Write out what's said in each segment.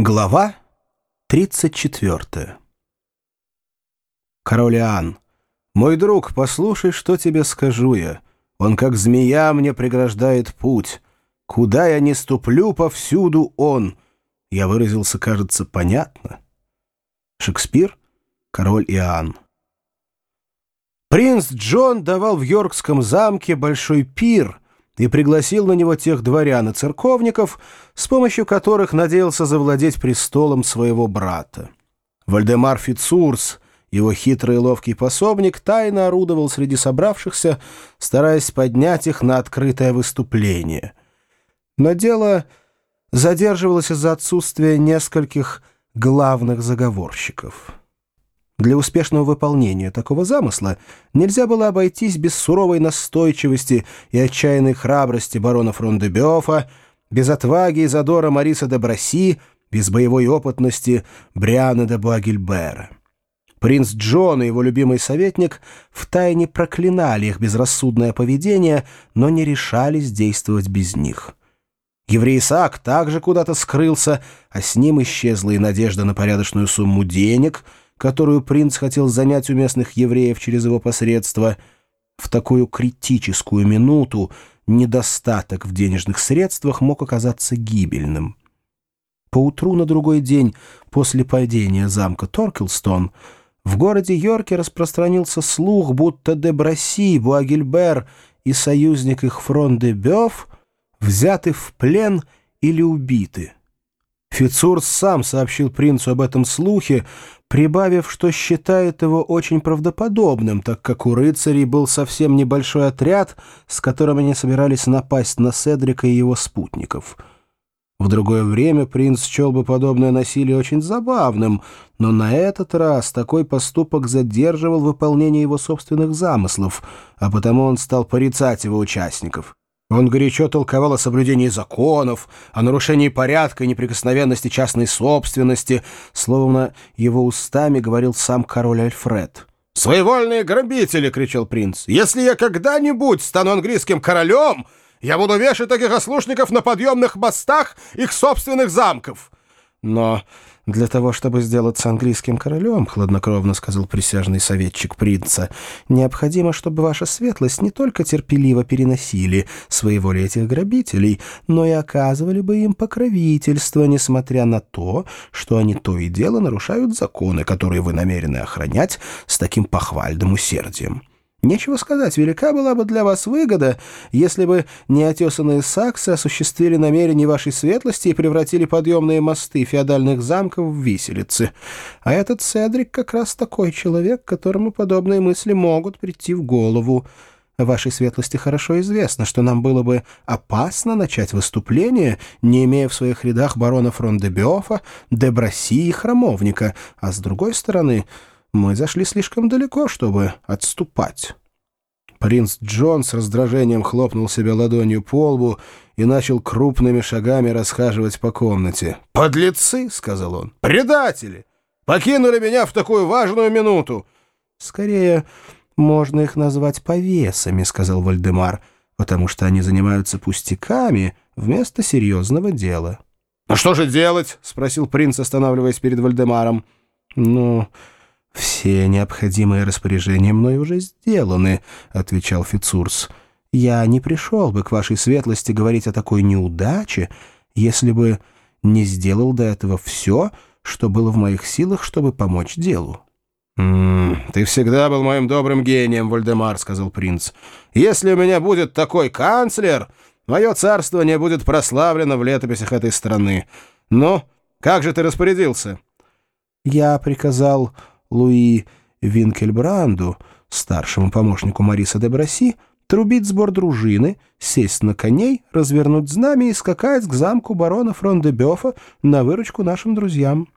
Глава 34 Король Иоанн, мой друг, послушай, что тебе скажу я. Он, как змея, мне преграждает путь. Куда я не ступлю, повсюду он. Я выразился, кажется, понятно. Шекспир, король Иоанн. Принц Джон давал в Йоркском замке большой пир — и пригласил на него тех дворян и церковников, с помощью которых надеялся завладеть престолом своего брата. Вальдемар Фицурс, его хитрый и ловкий пособник, тайно орудовал среди собравшихся, стараясь поднять их на открытое выступление. Но дело задерживалось из-за отсутствия нескольких главных заговорщиков. Для успешного выполнения такого замысла нельзя было обойтись без суровой настойчивости и отчаянной храбрости барона Фрондебёфа, без отваги и задора Мариса де Браси, без боевой опытности Бриана де Буагильбера. Принц Джон и его любимый советник втайне проклинали их безрассудное поведение, но не решались действовать без них. Еврей Исаак также куда-то скрылся, а с ним исчезла и надежда на порядочную сумму денег — которую принц хотел занять у местных евреев через его посредство, в такую критическую минуту недостаток в денежных средствах мог оказаться гибельным. Поутру на другой день после падения замка Торкелстон в городе Йорке распространился слух, будто де Браси, Буагильбер и союзник их Фрон де Бёв взяты в плен или убиты. Фицурс сам сообщил принцу об этом слухе, прибавив, что считает его очень правдоподобным, так как у рыцарей был совсем небольшой отряд, с которым они собирались напасть на Седрика и его спутников. В другое время принц счел бы подобное насилие очень забавным, но на этот раз такой поступок задерживал выполнение его собственных замыслов, а потому он стал порицать его участников. Он горячо толковал о соблюдении законов, о нарушении порядка и неприкосновенности частной собственности, словно его устами говорил сам король Альфред. «Своевольные грабители!» — кричал принц. «Если я когда-нибудь стану английским королем, я буду вешать таких ослушников на подъемных мостах их собственных замков!» Но «Для того, чтобы сделаться английским королем, — хладнокровно сказал присяжный советчик принца, — необходимо, чтобы ваша светлость не только терпеливо переносили своего ли этих грабителей, но и оказывали бы им покровительство, несмотря на то, что они то и дело нарушают законы, которые вы намерены охранять с таким похвальным усердием». Нечего сказать, велика была бы для вас выгода, если бы неотесанные саксы осуществили намерения вашей светлости и превратили подъемные мосты феодальных замков в виселицы. А этот Седрик как раз такой человек, которому подобные мысли могут прийти в голову. Вашей светлости хорошо известно, что нам было бы опасно начать выступление, не имея в своих рядах барона Фрондебёфа, Деброси и Храмовника, а с другой стороны мы зашли слишком далеко, чтобы отступать». Принц Джон с раздражением хлопнул себя ладонью по лбу и начал крупными шагами расхаживать по комнате. «Подлецы!» — сказал он. «Предатели! Покинули меня в такую важную минуту!» «Скорее, можно их назвать повесами», — сказал Вальдемар, «потому что они занимаются пустяками вместо серьезного дела». «А что же делать?» — спросил принц, останавливаясь перед Вальдемаром. «Ну...» «Все необходимые распоряжения мной уже сделаны», — отвечал Фицурс. «Я не пришел бы к вашей светлости говорить о такой неудаче, если бы не сделал до этого все, что было в моих силах, чтобы помочь делу». «М -м, «Ты всегда был моим добрым гением, Вальдемар», — сказал принц. «Если у меня будет такой канцлер, мое царствование будет прославлено в летописях этой страны. Ну, как же ты распорядился?» «Я приказал Луи Винкельбранду, старшему помощнику Мориса де Браси, трубить сбор дружины, сесть на коней, развернуть знамя и скакать к замку барона Фрон-де-Бёфа на выручку нашим друзьям.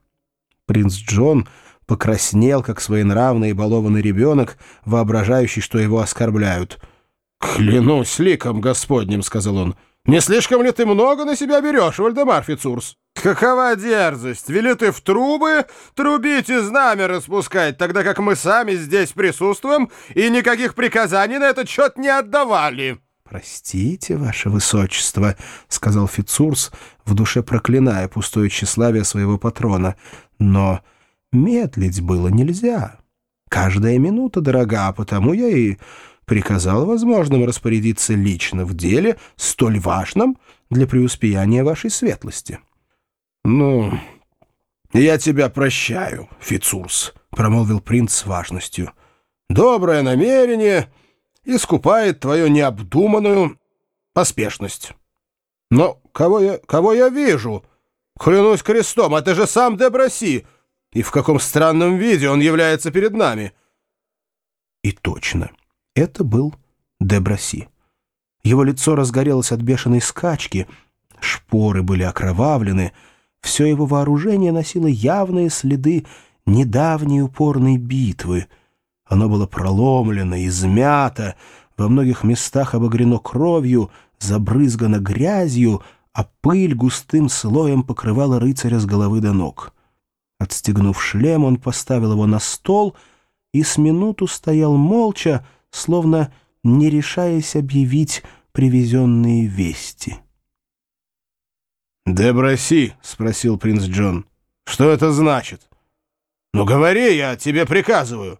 Принц Джон покраснел, как своенравный и балованный ребенок, воображающий, что его оскорбляют. «Клянусь ликом Господним», — сказал он, — «не слишком ли ты много на себя берешь, Вальдемар Фицурс?» «Какова дерзость! Вели ты в трубы трубить и знамя распускать, тогда как мы сами здесь присутствуем и никаких приказаний на этот счет не отдавали!» «Простите, ваше высочество», — сказал Фицурс, в душе проклиная пустое тщеславие своего патрона. «Но медлить было нельзя. Каждая минута дорога, потому я и приказал возможным распорядиться лично в деле, столь важном для преуспеяния вашей светлости». «Ну, я тебя прощаю, Фицурс», — промолвил принц с важностью. «Доброе намерение...» искупает твою необдуманную поспешность. Но кого я, кого я вижу? Клянусь крестом, это же сам Деброси! И в каком странном виде он является перед нами!» И точно, это был Деброси. Его лицо разгорелось от бешеной скачки, шпоры были окровавлены, все его вооружение носило явные следы недавней упорной битвы — оно было проломлено, измято, во многих местах обогрено кровью, забрызгано грязью, а пыль густым слоем покрывала рыцаря с головы до ног. Отстегнув шлем, он поставил его на стол и с минуту стоял молча, словно не решаясь объявить привезенные вести. «Деброси», — спросил принц Джон, — «что это значит?» «Ну говори, я тебе приказываю».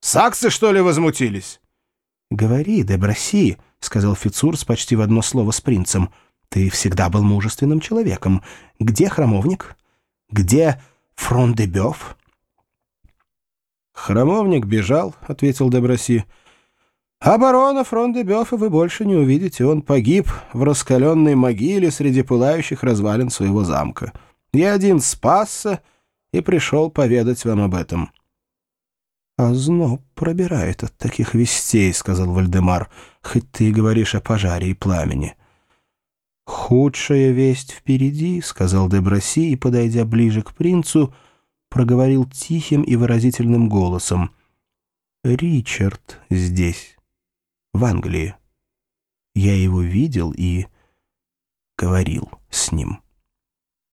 Саксы, что ли, возмутились?» «Говори, Деброси», — сказал Фицурс почти в одно слово с принцем. «Ты всегда был мужественным человеком. Где храмовник? Где Фрон-де-Бёв?» «Храмовник бежал», — ответил Деброси. «А барона Фрон-де-Бёфа вы больше не увидите. Он погиб в раскаленной могиле среди пылающих развалин своего замка. Я один спасся и пришел поведать вам об этом». «А зноб пробирает от таких вестей», — сказал Вальдемар, «хоть ты и говоришь о пожаре и пламени». «Худшая весть впереди», — сказал Деброси и, подойдя ближе к принцу, проговорил тихим и выразительным голосом. «Ричард здесь, в Англии. Я его видел и говорил с ним».